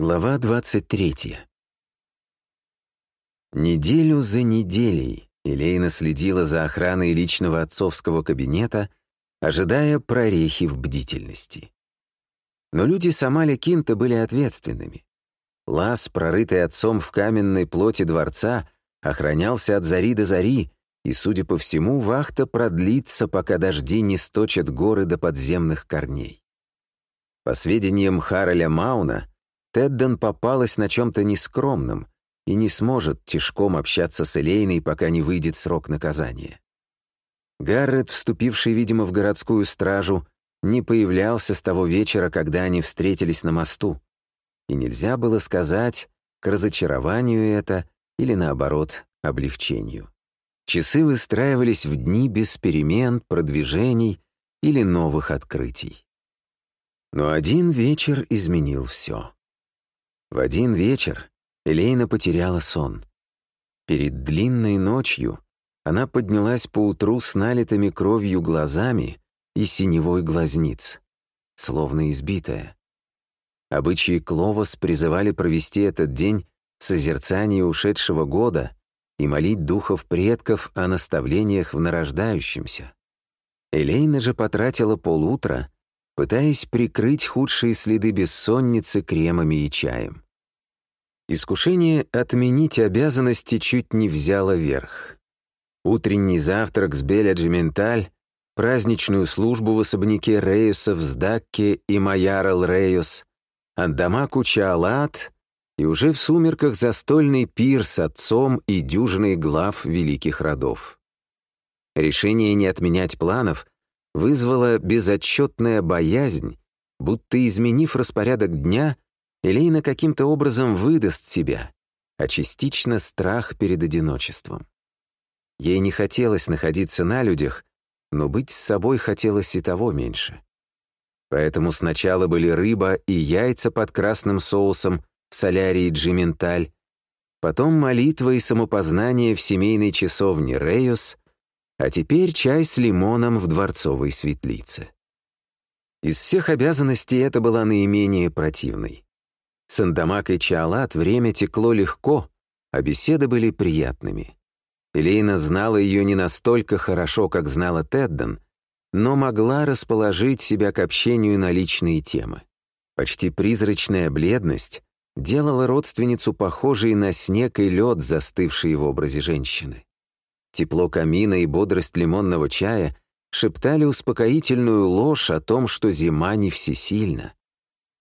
Глава 23. Неделю за неделей Элейна следила за охраной личного отцовского кабинета, ожидая прорехи в бдительности. Но люди Самаля Кинта были ответственными. Лаз, прорытый отцом в каменной плоти дворца, охранялся от зари до зари, и, судя по всему, вахта продлится, пока дожди не сточат горы до подземных корней. По сведениям Хараля Мауна, Тедден попалась на чем-то нескромном и не сможет тишком общаться с Элейной, пока не выйдет срок наказания. Гаррет, вступивший, видимо, в городскую стражу, не появлялся с того вечера, когда они встретились на мосту. И нельзя было сказать, к разочарованию это или, наоборот, облегчению. Часы выстраивались в дни без перемен, продвижений или новых открытий. Но один вечер изменил все. В один вечер Элейна потеряла сон. Перед длинной ночью она поднялась поутру с налитыми кровью глазами и синевой глазниц, словно избитая. Обычаи Кловос призывали провести этот день в созерцании ушедшего года и молить духов предков о наставлениях в нарождающемся. Элейна же потратила полутра пытаясь прикрыть худшие следы бессонницы кремами и чаем. Искушение отменить обязанности чуть не взяло верх. Утренний завтрак с Беля Джименталь, праздничную службу в особняке Рейусов с Дакке и Майярл Рейус, Андамаку Чаалат и уже в сумерках застольный пир с отцом и дюжиной глав великих родов. Решение не отменять планов вызвала безотчетная боязнь, будто изменив распорядок дня, Элейна каким-то образом выдаст себя, а частично страх перед одиночеством. Ей не хотелось находиться на людях, но быть с собой хотелось и того меньше. Поэтому сначала были рыба и яйца под красным соусом в солярии Джименталь, потом молитва и самопознание в семейной часовне Рейос, а теперь чай с лимоном в дворцовой светлице. Из всех обязанностей это была наименее противной. С Андамак и Чаалат время текло легко, а беседы были приятными. Элейна знала ее не настолько хорошо, как знала Тедден, но могла расположить себя к общению на личные темы. Почти призрачная бледность делала родственницу похожей на снег и лед, застывший в образе женщины. Тепло камина и бодрость лимонного чая шептали успокоительную ложь о том, что зима не всесильна.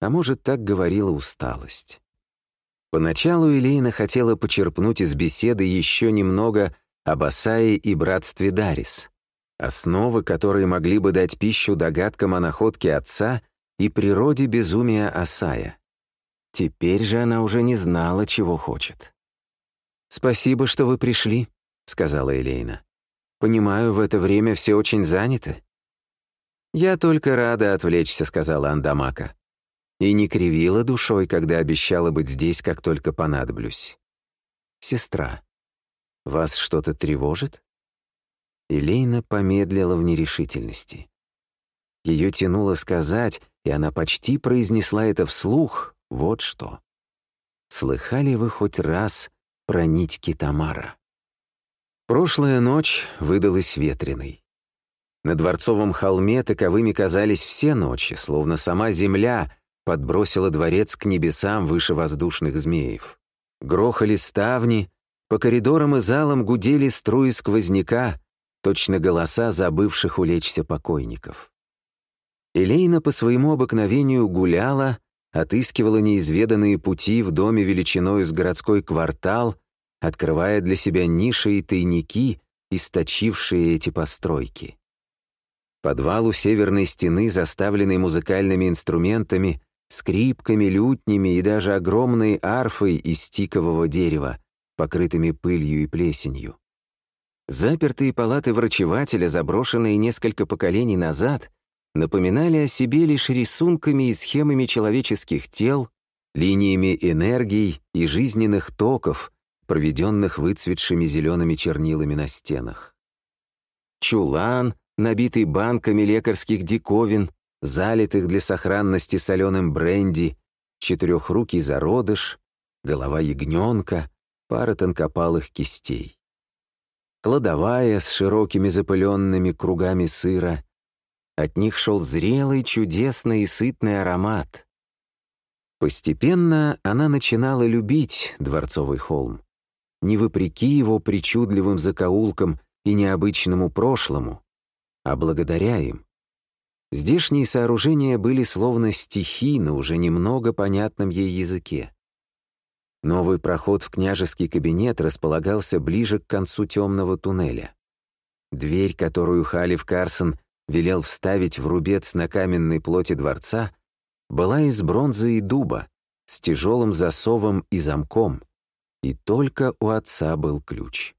А может, так говорила усталость. Поначалу Элейна хотела почерпнуть из беседы еще немного об Асае и братстве Дарис, основы, которые могли бы дать пищу догадкам о находке отца и природе безумия Асая. Теперь же она уже не знала, чего хочет. «Спасибо, что вы пришли», сказала Элейна. «Понимаю, в это время все очень заняты». «Я только рада отвлечься», — сказала Андамака. И не кривила душой, когда обещала быть здесь, как только понадоблюсь. «Сестра, вас что-то тревожит?» Элейна помедлила в нерешительности. Ее тянуло сказать, и она почти произнесла это вслух, вот что. «Слыхали вы хоть раз про нить Китамара?» Прошлая ночь выдалась ветреной. На Дворцовом холме таковыми казались все ночи, словно сама земля подбросила дворец к небесам выше воздушных змеев. Грохали ставни, по коридорам и залам гудели струи сквозняка, точно голоса забывших улечься покойников. Элейна по своему обыкновению гуляла, отыскивала неизведанные пути в доме величиной с городской квартал — открывая для себя ниши и тайники, источившие эти постройки. Подвал у северной стены, заставленный музыкальными инструментами, скрипками, лютнями и даже огромной арфой из тикового дерева, покрытыми пылью и плесенью. Запертые палаты врачевателя, заброшенные несколько поколений назад, напоминали о себе лишь рисунками и схемами человеческих тел, линиями энергий и жизненных токов, проведенных выцветшими зелеными чернилами на стенах. Чулан, набитый банками лекарских диковин, залитых для сохранности соленым бренди, четырехрукий зародыш, голова ягненка, пара тонкопалых кистей. Кладовая с широкими запыленными кругами сыра. От них шел зрелый, чудесный и сытный аромат. Постепенно она начинала любить Дворцовый холм. Не вопреки его причудливым закоулкам и необычному прошлому, а благодаря им. Здешние сооружения были словно стихи на уже немного понятном ей языке. Новый проход в княжеский кабинет располагался ближе к концу темного туннеля. Дверь, которую Халиф Карсон велел вставить в рубец на каменной плоти дворца, была из бронзы и дуба, с тяжелым засовом и замком, и только у отца был ключ.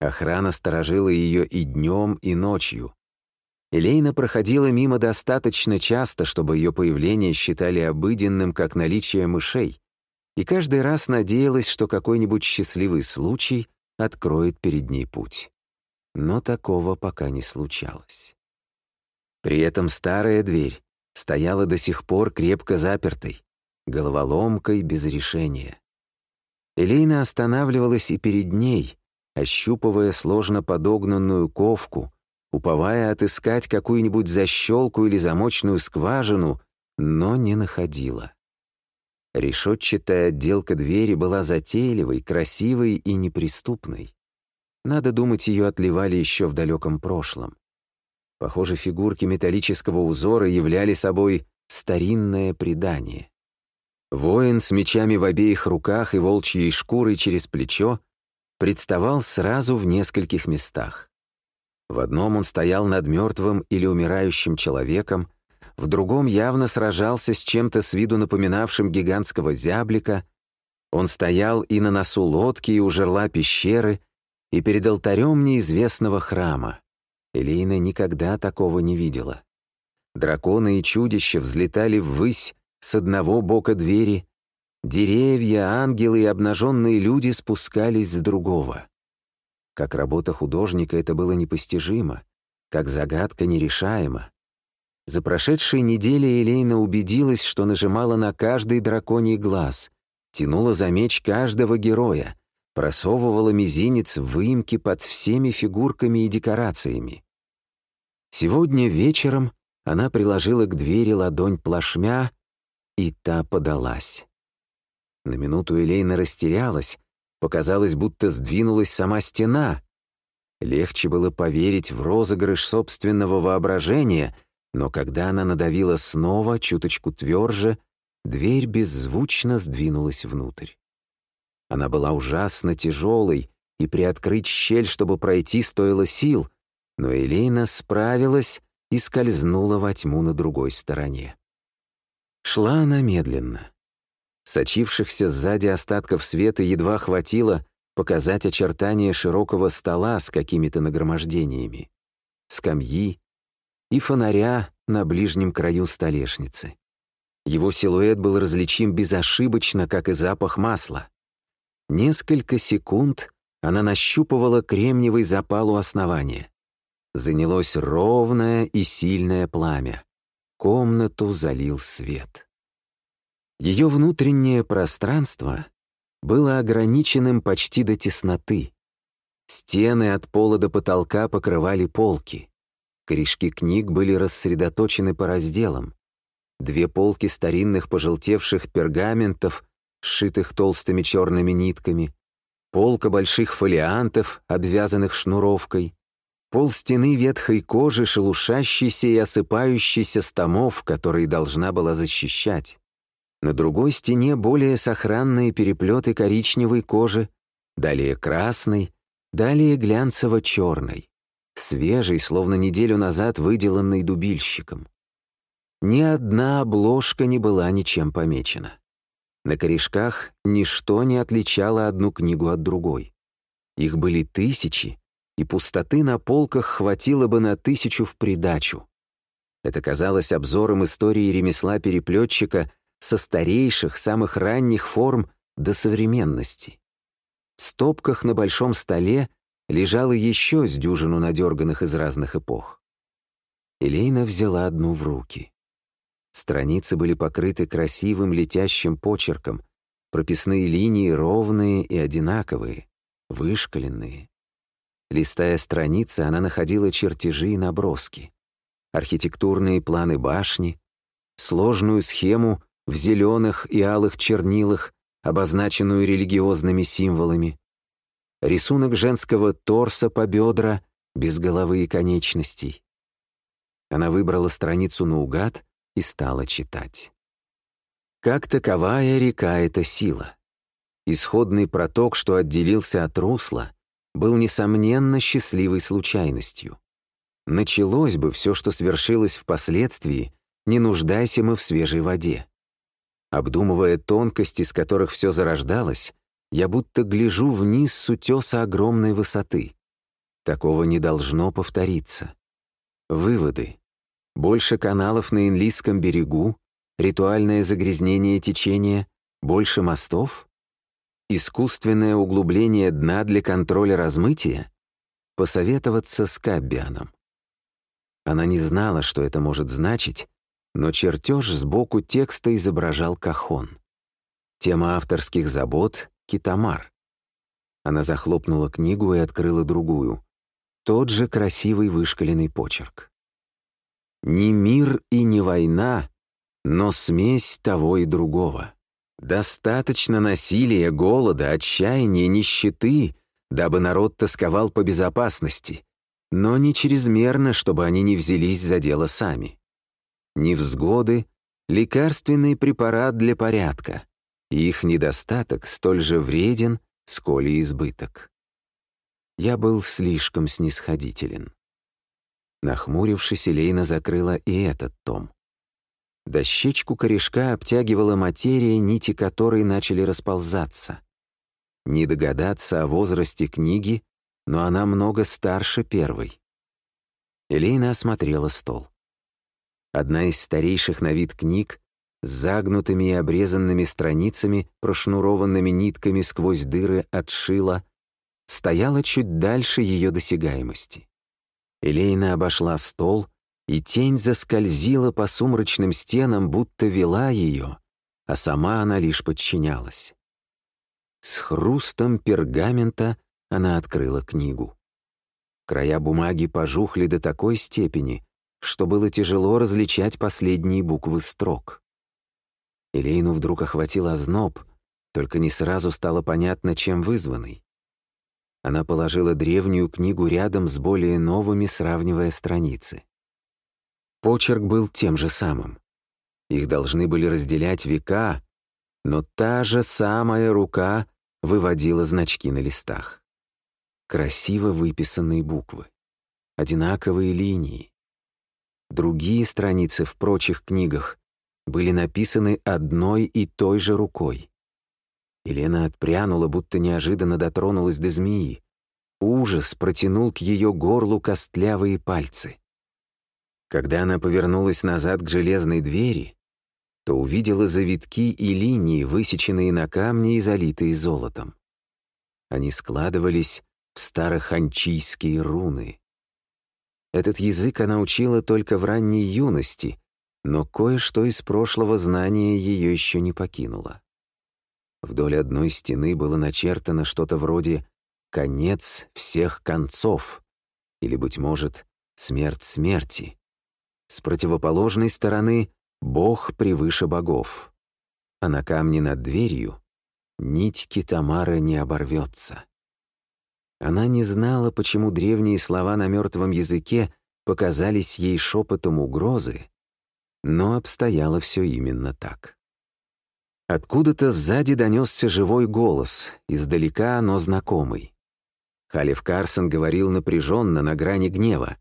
Охрана сторожила ее и днем, и ночью. Элейна проходила мимо достаточно часто, чтобы ее появление считали обыденным, как наличие мышей, и каждый раз надеялась, что какой-нибудь счастливый случай откроет перед ней путь. Но такого пока не случалось. При этом старая дверь стояла до сих пор крепко запертой, головоломкой без решения. Элейна останавливалась и перед ней, ощупывая сложно подогнанную ковку, уповая отыскать какую-нибудь защелку или замочную скважину, но не находила. Решетчатая отделка двери была затейливой, красивой и неприступной. Надо думать, ее отливали еще в далеком прошлом. Похоже, фигурки металлического узора являли собой старинное предание. Воин с мечами в обеих руках и волчьей шкурой через плечо представал сразу в нескольких местах. В одном он стоял над мертвым или умирающим человеком, в другом явно сражался с чем-то с виду напоминавшим гигантского зяблика, он стоял и на носу лодки, и у жерла пещеры, и перед алтарем неизвестного храма. Элейна никогда такого не видела. Драконы и чудища взлетали ввысь с одного бока двери, Деревья, ангелы и обнаженные люди спускались с другого. Как работа художника это было непостижимо, как загадка нерешаема. За прошедшие недели Элейна убедилась, что нажимала на каждый драконий глаз, тянула за меч каждого героя, просовывала мизинец в выемки под всеми фигурками и декорациями. Сегодня вечером она приложила к двери ладонь плашмя, и та подалась. На минуту Элейна растерялась, показалось, будто сдвинулась сама стена. Легче было поверить в розыгрыш собственного воображения, но когда она надавила снова, чуточку тверже, дверь беззвучно сдвинулась внутрь. Она была ужасно тяжелой, и приоткрыть щель, чтобы пройти, стоило сил, но Элейна справилась и скользнула во тьму на другой стороне. Шла она медленно. Сочившихся сзади остатков света едва хватило показать очертания широкого стола с какими-то нагромождениями, скамьи и фонаря на ближнем краю столешницы. Его силуэт был различим безошибочно, как и запах масла. Несколько секунд она нащупывала кремниевый запал у основания. Занялось ровное и сильное пламя. Комнату залил свет. Ее внутреннее пространство было ограниченным почти до тесноты. Стены от пола до потолка покрывали полки. Корешки книг были рассредоточены по разделам. Две полки старинных пожелтевших пергаментов, сшитых толстыми черными нитками, полка больших фолиантов, обвязанных шнуровкой, пол стены ветхой кожи, шелушащейся и осыпающейся с томов, которые должна была защищать. На другой стене более сохранные переплеты коричневой кожи, далее красной, далее глянцево-черной, свежей, словно неделю назад выделанной дубильщиком. Ни одна обложка не была ничем помечена. На корешках ничто не отличало одну книгу от другой. Их были тысячи, и пустоты на полках хватило бы на тысячу в придачу. Это казалось обзором истории ремесла переплетчика со старейших, самых ранних форм до современности. В стопках на большом столе лежало еще с дюжину надерганных из разных эпох. Элейна взяла одну в руки. Страницы были покрыты красивым летящим почерком, прописные линии ровные и одинаковые, вышкаленные. Листая страницы, она находила чертежи и наброски, архитектурные планы башни, сложную схему в зеленых и алых чернилах, обозначенную религиозными символами, рисунок женского торса по бедра, без головы и конечностей. Она выбрала страницу наугад и стала читать. Как таковая река — это сила. Исходный проток, что отделился от русла, был, несомненно, счастливой случайностью. Началось бы все, что свершилось впоследствии, не нуждайся мы в свежей воде. Обдумывая тонкости, с которых все зарождалось, я будто гляжу вниз с утеса огромной высоты. Такого не должно повториться. Выводы. Больше каналов на Инлийском берегу, ритуальное загрязнение течения, больше мостов? Искусственное углубление дна для контроля размытия? Посоветоваться с Каббианом. Она не знала, что это может значить, но чертеж сбоку текста изображал кахон. Тема авторских забот — китамар. Она захлопнула книгу и открыла другую. Тот же красивый вышкаленный почерк. «Не мир и не война, но смесь того и другого». Достаточно насилия, голода, отчаяния, нищеты, дабы народ тосковал по безопасности, но не чрезмерно, чтобы они не взялись за дело сами. Невзгоды — лекарственный препарат для порядка, их недостаток столь же вреден, сколь и избыток. Я был слишком снисходителен. Нахмурившись, Элейна закрыла и этот том. Дощечку корешка обтягивала материя, нити которой начали расползаться. Не догадаться о возрасте книги, но она много старше первой. Элейна осмотрела стол. Одна из старейших на вид книг с загнутыми и обрезанными страницами, прошнурованными нитками сквозь дыры от шила, стояла чуть дальше ее досягаемости. Элейна обошла стол — и тень заскользила по сумрачным стенам, будто вела ее, а сама она лишь подчинялась. С хрустом пергамента она открыла книгу. Края бумаги пожухли до такой степени, что было тяжело различать последние буквы строк. Элейну вдруг охватил озноб, только не сразу стало понятно, чем вызванный. Она положила древнюю книгу рядом с более новыми, сравнивая страницы. Почерк был тем же самым. Их должны были разделять века, но та же самая рука выводила значки на листах. Красиво выписанные буквы, одинаковые линии. Другие страницы в прочих книгах были написаны одной и той же рукой. Елена отпрянула, будто неожиданно дотронулась до змеи. Ужас протянул к ее горлу костлявые пальцы. Когда она повернулась назад к железной двери, то увидела завитки и линии, высеченные на камне и залитые золотом. Они складывались в староханчийские руны. Этот язык она учила только в ранней юности, но кое-что из прошлого знания ее еще не покинуло. Вдоль одной стены было начертано что-то вроде «конец всех концов» или, быть может, «смерть смерти». С противоположной стороны — Бог превыше богов. А на камне над дверью нить Китамара не оборвется. Она не знала, почему древние слова на мертвом языке показались ей шепотом угрозы, но обстояло все именно так. Откуда-то сзади донесся живой голос, издалека, но знакомый. Халиф Карсон говорил напряженно, на грани гнева.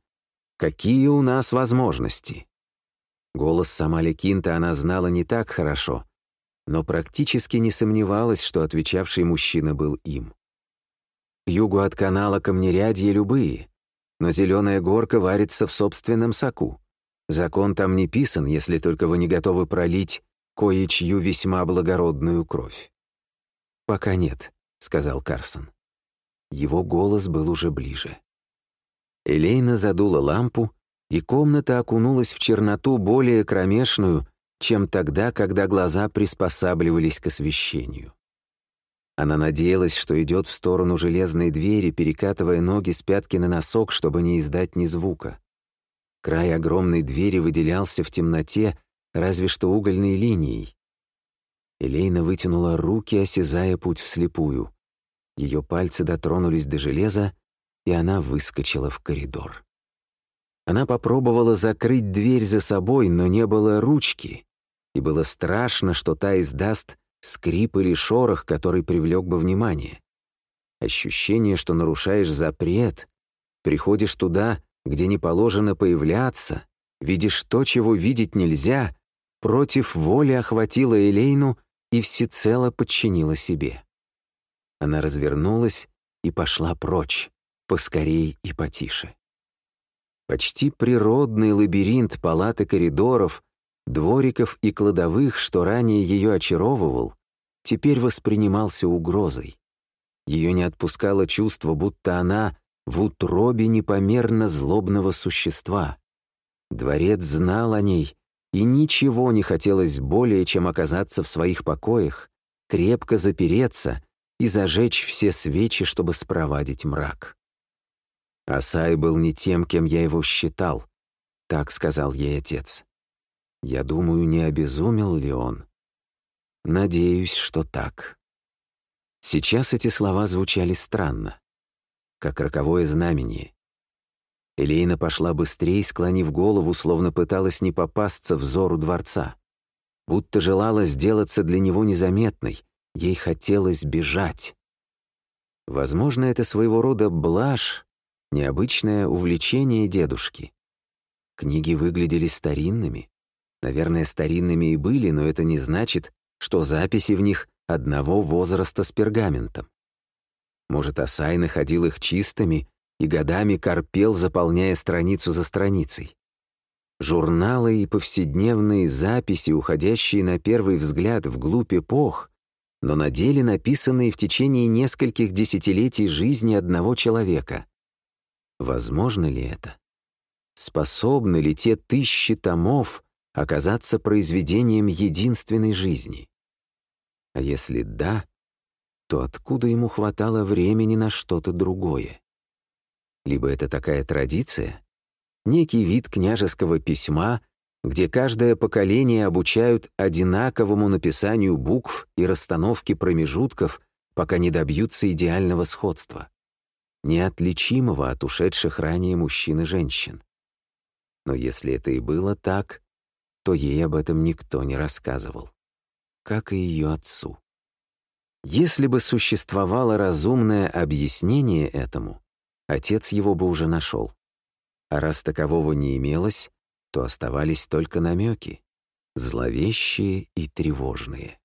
Какие у нас возможности? Голос Самали Кинта она знала не так хорошо, но практически не сомневалась, что отвечавший мужчина был им. К югу от канала камнерядье любые, но зеленая горка варится в собственном соку. Закон там не писан, если только вы не готовы пролить кое-чью весьма благородную кровь. «Пока нет», — сказал Карсон. Его голос был уже ближе. Элейна задула лампу, и комната окунулась в черноту более кромешную, чем тогда, когда глаза приспосабливались к освещению. Она надеялась, что идет в сторону железной двери, перекатывая ноги с пятки на носок, чтобы не издать ни звука. Край огромной двери выделялся в темноте, разве что угольной линией. Элейна вытянула руки, осязая путь вслепую. Ее пальцы дотронулись до железа, и она выскочила в коридор. Она попробовала закрыть дверь за собой, но не было ручки, и было страшно, что та издаст скрип или шорох, который привлек бы внимание. Ощущение, что нарушаешь запрет, приходишь туда, где не положено появляться, видишь то, чего видеть нельзя, против воли охватила Элейну и всецело подчинила себе. Она развернулась и пошла прочь, поскорей и потише. Почти природный лабиринт палат и коридоров, двориков и кладовых, что ранее ее очаровывал, теперь воспринимался угрозой. Ее не отпускало чувство, будто она в утробе непомерно злобного существа. Дворец знал о ней, и ничего не хотелось более, чем оказаться в своих покоях, крепко запереться и зажечь все свечи, чтобы спровадить мрак. Асай был не тем, кем я его считал, так сказал ей отец. Я думаю, не обезумел ли он? Надеюсь, что так. Сейчас эти слова звучали странно, как роковое знамение. Элейна пошла быстрее, склонив голову, словно пыталась не попасться взору дворца. Будто желала сделаться для него незаметной, ей хотелось бежать. Возможно, это своего рода блажь, необычное увлечение дедушки. Книги выглядели старинными. Наверное, старинными и были, но это не значит, что записи в них одного возраста с пергаментом. Может, Асай находил их чистыми и годами корпел, заполняя страницу за страницей. Журналы и повседневные записи, уходящие на первый взгляд вглубь эпох, но на деле написанные в течение нескольких десятилетий жизни одного человека. Возможно ли это? Способны ли те тысячи томов оказаться произведением единственной жизни? А если да, то откуда ему хватало времени на что-то другое? Либо это такая традиция, некий вид княжеского письма, где каждое поколение обучают одинаковому написанию букв и расстановке промежутков, пока не добьются идеального сходства, неотличимого от ушедших ранее мужчин и женщин. Но если это и было так, то ей об этом никто не рассказывал, как и ее отцу. Если бы существовало разумное объяснение этому, отец его бы уже нашел. А раз такового не имелось, то оставались только намеки, зловещие и тревожные.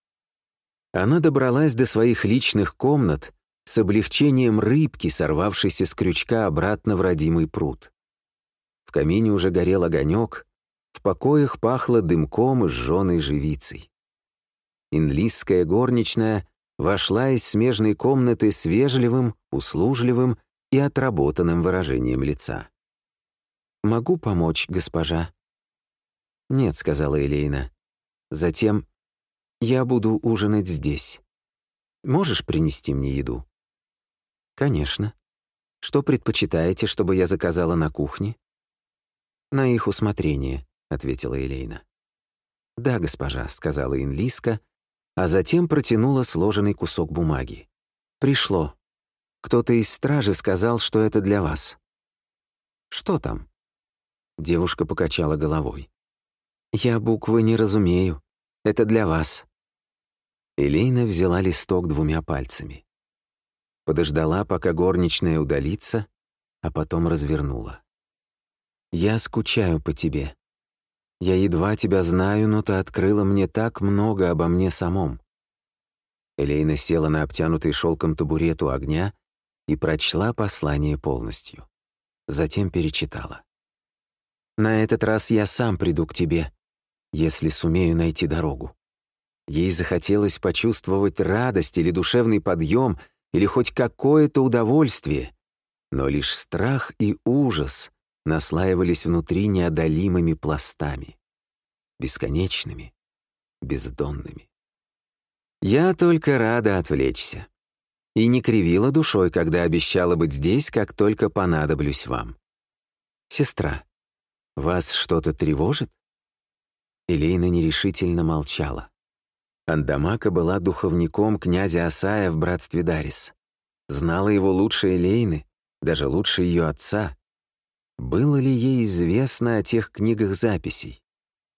Она добралась до своих личных комнат с облегчением рыбки, сорвавшейся с крючка обратно в родимый пруд. В камине уже горел огонек, в покоях пахло дымком и сжёной живицей. Инлисская горничная вошла из смежной комнаты с вежливым, услужливым и отработанным выражением лица. «Могу помочь, госпожа?» «Нет», — сказала Элейна. Затем «Я буду ужинать здесь. Можешь принести мне еду?» «Конечно. Что предпочитаете, чтобы я заказала на кухне?» «На их усмотрение», — ответила Элейна. «Да, госпожа», — сказала Инлиска, а затем протянула сложенный кусок бумаги. «Пришло. Кто-то из стражи сказал, что это для вас». «Что там?» Девушка покачала головой. «Я буквы не разумею. Это для вас». Элейна взяла листок двумя пальцами. Подождала, пока горничная удалится, а потом развернула. «Я скучаю по тебе. Я едва тебя знаю, но ты открыла мне так много обо мне самом». Элейна села на обтянутый шелком табурет у огня и прочла послание полностью. Затем перечитала. «На этот раз я сам приду к тебе, если сумею найти дорогу». Ей захотелось почувствовать радость или душевный подъем, или хоть какое-то удовольствие, но лишь страх и ужас наслаивались внутри неодолимыми пластами, бесконечными, бездонными. Я только рада отвлечься. И не кривила душой, когда обещала быть здесь, как только понадоблюсь вам. Сестра, вас что-то тревожит? Элейна нерешительно молчала. Андамака была духовником князя Асая в братстве Дарис. Знала его лучше Элейны, даже лучше ее отца. Было ли ей известно о тех книгах записей?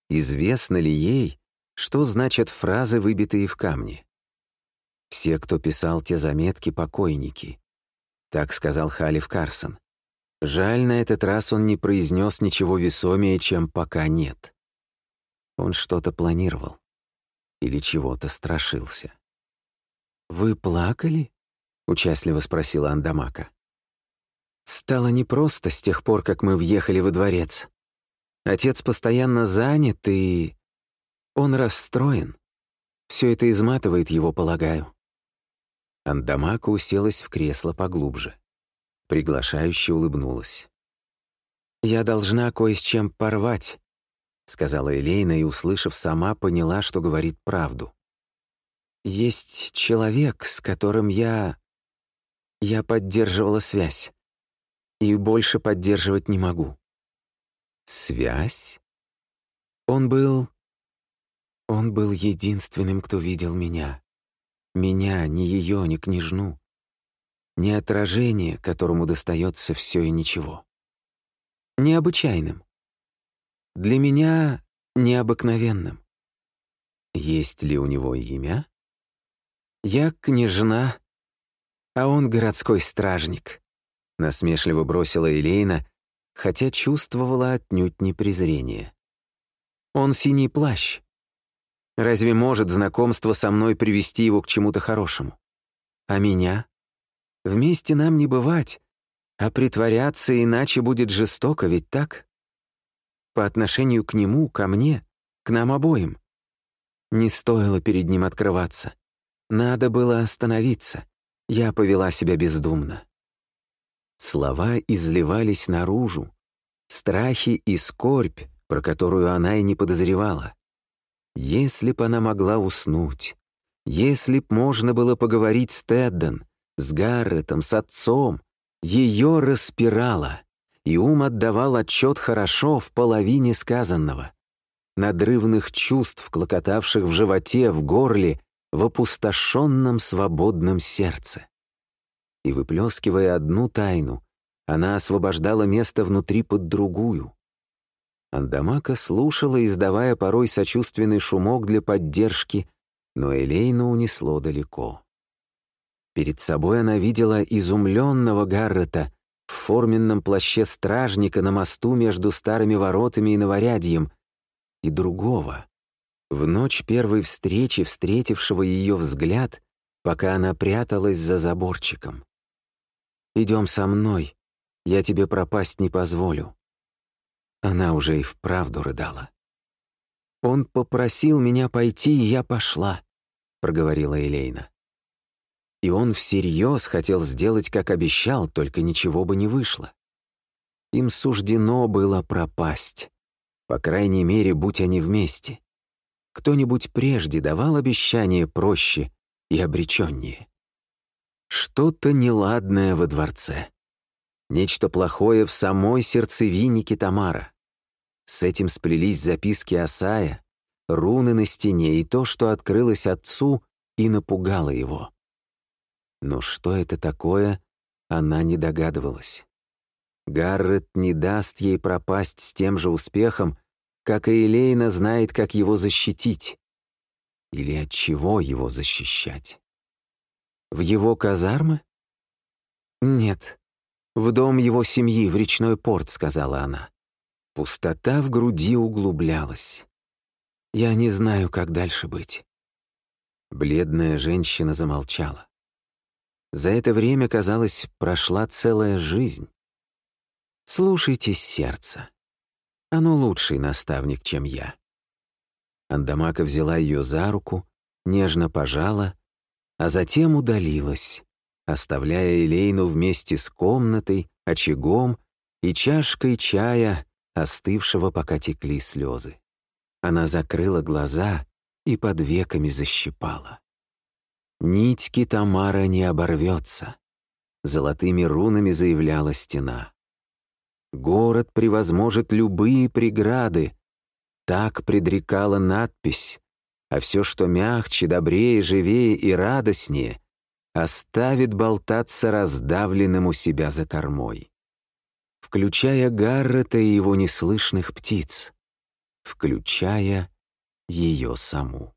Известно ли ей, что значат фразы, выбитые в камне? Все, кто писал те заметки, покойники. Так сказал Халиф Карсон. Жаль, на этот раз он не произнес ничего весомее, чем «пока нет». Он что-то планировал. Или чего-то страшился. «Вы плакали?» — участливо спросила Андамака. «Стало непросто с тех пор, как мы въехали во дворец. Отец постоянно занят, и... Он расстроен. Все это изматывает его, полагаю». Андамака уселась в кресло поглубже. Приглашающе улыбнулась. «Я должна кое с чем порвать», — сказала Элейна и, услышав сама, поняла, что говорит правду. «Есть человек, с которым я... я поддерживала связь. И больше поддерживать не могу». «Связь?» Он был... Он был единственным, кто видел меня. Меня, ни ее, ни княжну не отражение, которому достается все и ничего. Необычайным. Для меня необыкновенным. Есть ли у него имя? Я княжна, а он городской стражник, насмешливо бросила Элейна, хотя чувствовала отнюдь не презрение. Он синий плащ. Разве может знакомство со мной привести его к чему-то хорошему? А меня? Вместе нам не бывать, а притворяться иначе будет жестоко, ведь так? По отношению к нему, ко мне, к нам обоим. Не стоило перед ним открываться. Надо было остановиться. Я повела себя бездумно. Слова изливались наружу. Страхи и скорбь, про которую она и не подозревала. Если б она могла уснуть, если б можно было поговорить с Тедден, с Гарретом, с отцом. Ее распирало, и ум отдавал отчет хорошо в половине сказанного. Надрывных чувств, клокотавших в животе, в горле, в опустошенном свободном сердце. И выплескивая одну тайну, она освобождала место внутри под другую. Андамака слушала, издавая порой сочувственный шумок для поддержки, но Элейна унесло далеко. Перед собой она видела изумленного Гаррета в форменном плаще стражника на мосту между старыми воротами и новорядьем, и другого. В ночь первой встречи, встретившего ее взгляд, пока она пряталась за заборчиком. «Идем со мной, я тебе пропасть не позволю». Она уже и вправду рыдала. «Он попросил меня пойти, и я пошла», — проговорила Элейна. И он всерьез хотел сделать, как обещал, только ничего бы не вышло. Им суждено было пропасть. По крайней мере, будь они вместе. Кто-нибудь прежде давал обещание проще и обреченнее. Что-то неладное во дворце. Нечто плохое в самой сердцевине Китамара. С этим сплелись записки Асая, руны на стене и то, что открылось отцу и напугало его. Но что это такое, она не догадывалась. Гаррет не даст ей пропасть с тем же успехом, как и Элейна знает, как его защитить. Или от чего его защищать? В его казармы? Нет, в дом его семьи, в речной порт, сказала она. Пустота в груди углублялась. Я не знаю, как дальше быть. Бледная женщина замолчала. За это время, казалось, прошла целая жизнь. Слушайте сердце. Оно лучший наставник, чем я. Андамака взяла ее за руку, нежно пожала, а затем удалилась, оставляя Элейну вместе с комнатой, очагом и чашкой чая, остывшего, пока текли слезы. Она закрыла глаза и под веками защипала. Нитьки Тамара не оборвется, золотыми рунами заявляла стена. Город превозможет любые преграды, так предрекала надпись, а все, что мягче, добрее, живее и радостнее, оставит болтаться раздавленным у себя за кормой. Включая Гаррета и его неслышных птиц, включая ее саму.